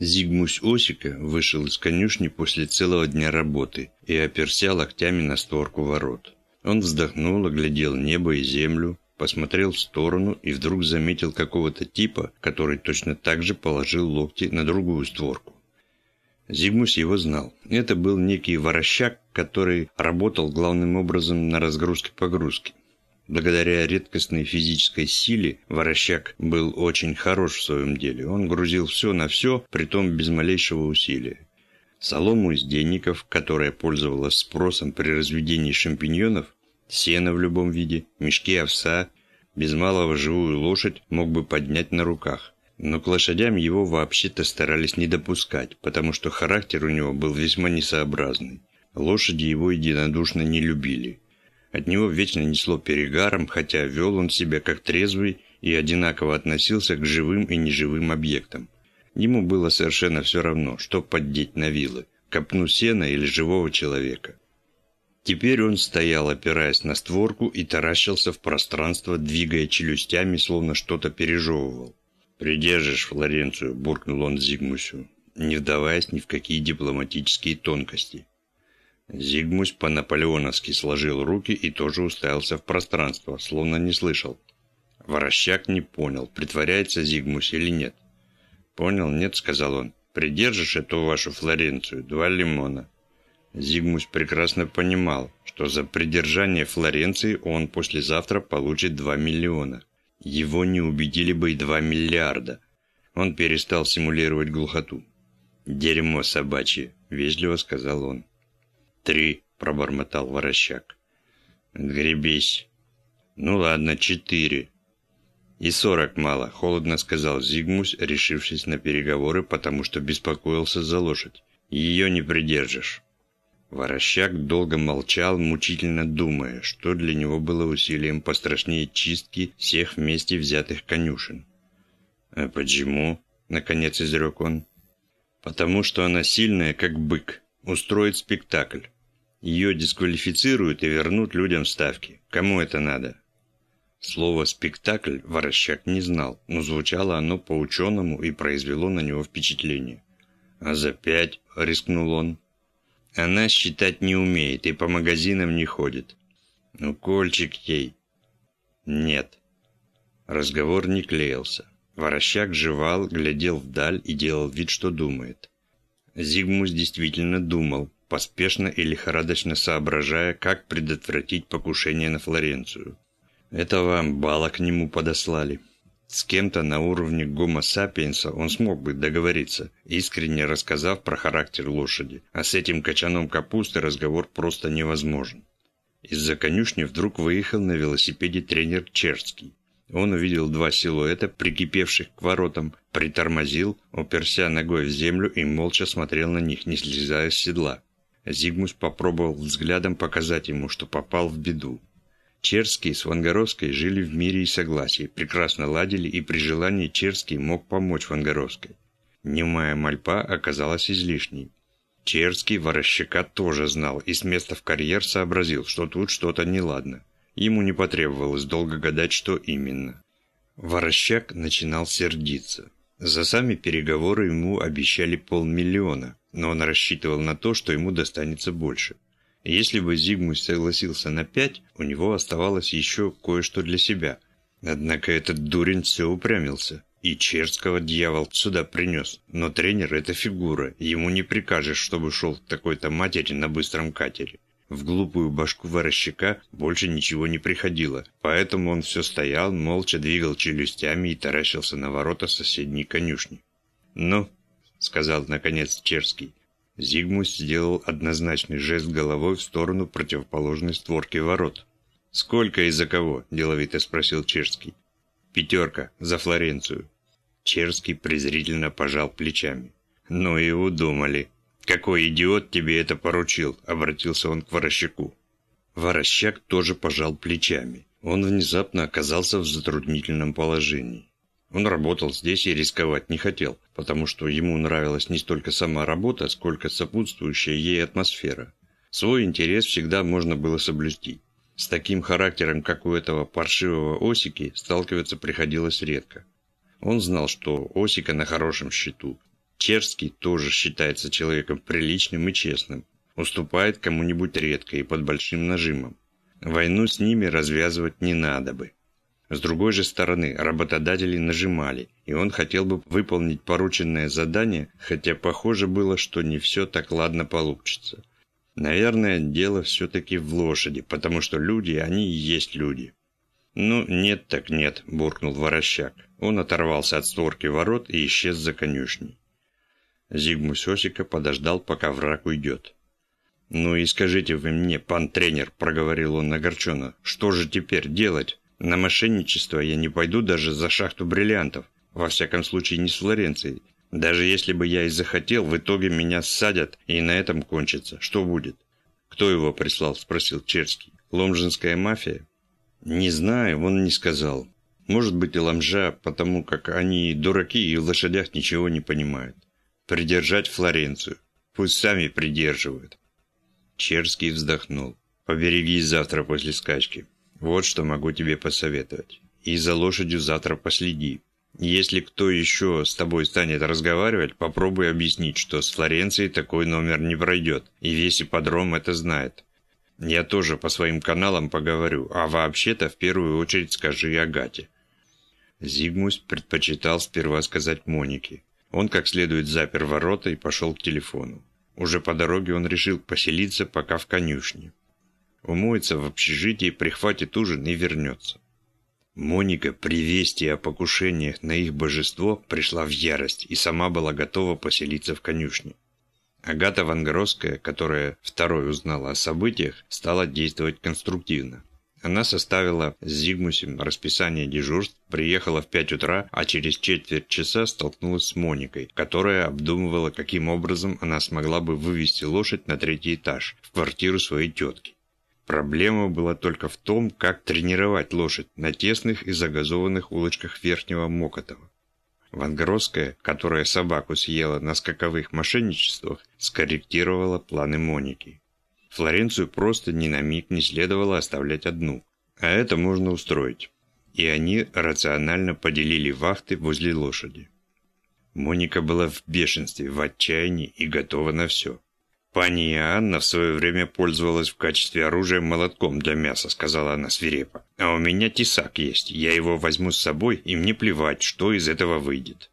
Зигмусь Осика вышел из конюшни после целого дня работы и оперся локтями на створку ворот. Он вздохнул, оглядел небо и землю, посмотрел в сторону и вдруг заметил какого-то типа, который точно так же положил локти на другую створку. Зигмус его знал. Это был некий ворощак, который работал главным образом на разгрузке-погрузке. Благодаря редкостной физической силе Ворощак был очень хорош в своем деле. Он грузил все на все, притом без малейшего усилия. Солому из денников, которая пользовалась спросом при разведении шампиньонов, сено в любом виде, мешки овса, без малого живую лошадь мог бы поднять на руках. Но к лошадям его вообще-то старались не допускать, потому что характер у него был весьма несообразный. Лошади его единодушно не любили. От него вечно несло перегаром, хотя вел он себя как трезвый и одинаково относился к живым и неживым объектам. Ему было совершенно все равно, что поддеть на вилы, копну сена или живого человека. Теперь он стоял, опираясь на створку, и таращился в пространство, двигая челюстями, словно что-то пережевывал. «Придержишь Флоренцию», – буркнул он Зигмусю, не вдаваясь ни в какие дипломатические тонкости. Зигмусь по-наполеоновски сложил руки и тоже уставился в пространство, словно не слышал. Ворощак не понял, притворяется Зигмусь или нет. «Понял, нет», — сказал он. «Придержишь эту вашу Флоренцию, два лимона». Зигмусь прекрасно понимал, что за придержание Флоренции он послезавтра получит два миллиона. Его не убедили бы и два миллиарда. Он перестал симулировать глухоту. «Дерьмо собачье», — вежливо сказал он. «Три», — пробормотал Ворощак. «Гребись». «Ну ладно, четыре». «И сорок мало», — холодно сказал Зигмусь, решившись на переговоры, потому что беспокоился за лошадь. «Ее не придержишь». Ворощак долго молчал, мучительно думая, что для него было усилием пострашнее чистки всех вместе взятых конюшен. «А почему?» — наконец изрек он. «Потому что она сильная, как бык устроит спектакль. Ее дисквалифицируют и вернут людям ставки. Кому это надо? Слово «спектакль» Ворощак не знал, но звучало оно по-ученому и произвело на него впечатление. «А за пять?» – рискнул он. «Она считать не умеет и по магазинам не ходит». «Ну, кольчик ей». «Нет». Разговор не клеился. Ворощак жевал, глядел вдаль и делал вид, что думает. Зигмус действительно думал, поспешно и лихорадочно соображая, как предотвратить покушение на Флоренцию. Это вам бала к нему подослали. С кем-то на уровне гомо сапиенса он смог бы договориться, искренне рассказав про характер лошади, а с этим качаном капусты разговор просто невозможен. Из-за конюшни вдруг выехал на велосипеде тренер Черский. Он увидел два силуэта, прикипевших к воротам, притормозил, оперся ногой в землю и молча смотрел на них, не слезая с седла. Зигмус попробовал взглядом показать ему, что попал в беду. Черский с Вангаровской жили в мире и согласии, прекрасно ладили, и при желании Черский мог помочь Вангаровской. Немая мольпа оказалась излишней. Черский ворощака тоже знал и с места в карьер сообразил, что тут что-то неладно. Ему не потребовалось долго гадать, что именно. Ворощак начинал сердиться. За сами переговоры ему обещали полмиллиона, но он рассчитывал на то, что ему достанется больше. Если бы Зигмунд согласился на пять, у него оставалось еще кое-что для себя. Однако этот дурень все упрямился. И Черского дьявол сюда принес. Но тренер – это фигура, ему не прикажешь, чтобы шел к такой-то матери на быстром катере. В глупую башку ворощака больше ничего не приходило, поэтому он все стоял, молча двигал челюстями и таращился на ворота соседней конюшни. «Ну», — сказал наконец Черский. Зигмус сделал однозначный жест головой в сторону противоположной створки ворот. «Сколько и за кого?» – деловито спросил Черский. «Пятерка, за Флоренцию». Черский презрительно пожал плечами. «Ну и удумали», «Какой идиот тебе это поручил?» – обратился он к Ворощаку. Ворощак тоже пожал плечами. Он внезапно оказался в затруднительном положении. Он работал здесь и рисковать не хотел, потому что ему нравилась не столько сама работа, сколько сопутствующая ей атмосфера. Свой интерес всегда можно было соблюсти. С таким характером, как у этого паршивого Осики, сталкиваться приходилось редко. Он знал, что Осика на хорошем счету, Черский тоже считается человеком приличным и честным. Уступает кому-нибудь редко и под большим нажимом. Войну с ними развязывать не надо бы. С другой же стороны, работодатели нажимали, и он хотел бы выполнить порученное задание, хотя похоже было, что не все так ладно получится. Наверное, дело все-таки в лошади, потому что люди, они и есть люди. «Ну, нет так нет», – буркнул Ворощак. Он оторвался от створки ворот и исчез за конюшней. Зигмус Осика подождал, пока враг уйдет. «Ну и скажите вы мне, пан тренер», – проговорил он огорченно, – «что же теперь делать?» На мошенничество я не пойду даже за шахту бриллиантов. Во всяком случае, не с Флоренцией. Даже если бы я и захотел, в итоге меня ссадят, и на этом кончится. Что будет? Кто его прислал? Спросил Черский. Ломжинская мафия? Не знаю, он не сказал. Может быть и ломжа, потому как они дураки и в лошадях ничего не понимают. Придержать Флоренцию. Пусть сами придерживают. Черский вздохнул. Поберегись завтра после скачки. Вот что могу тебе посоветовать. И за лошадью завтра последи. Если кто еще с тобой станет разговаривать, попробуй объяснить, что с Флоренцией такой номер не пройдет, и весь ипподром это знает. Я тоже по своим каналам поговорю, а вообще-то в первую очередь скажи Агате. Зигмус предпочитал сперва сказать Монике. Он как следует запер ворота и пошел к телефону. Уже по дороге он решил поселиться пока в конюшне. Умоется в общежитии, прихватит ужин и вернется. Моника при вести о покушениях на их божество пришла в ярость и сама была готова поселиться в конюшне. Агата Вангоровская, которая второй узнала о событиях, стала действовать конструктивно. Она составила с Зигмусем расписание дежурств, приехала в 5 утра, а через четверть часа столкнулась с Моникой, которая обдумывала, каким образом она смогла бы вывести лошадь на третий этаж, в квартиру своей тетки. Проблема была только в том, как тренировать лошадь на тесных и загазованных улочках Верхнего Мокотова. Вангоровская, которая собаку съела на скаковых мошенничествах, скорректировала планы Моники. Флоренцию просто ни на миг не следовало оставлять одну. А это можно устроить. И они рационально поделили вахты возле лошади. Моника была в бешенстве, в отчаянии и готова на все. «Пани Анна в свое время пользовалась в качестве оружия молотком для мяса», — сказала она свирепо. «А у меня тесак есть, я его возьму с собой, и мне плевать, что из этого выйдет».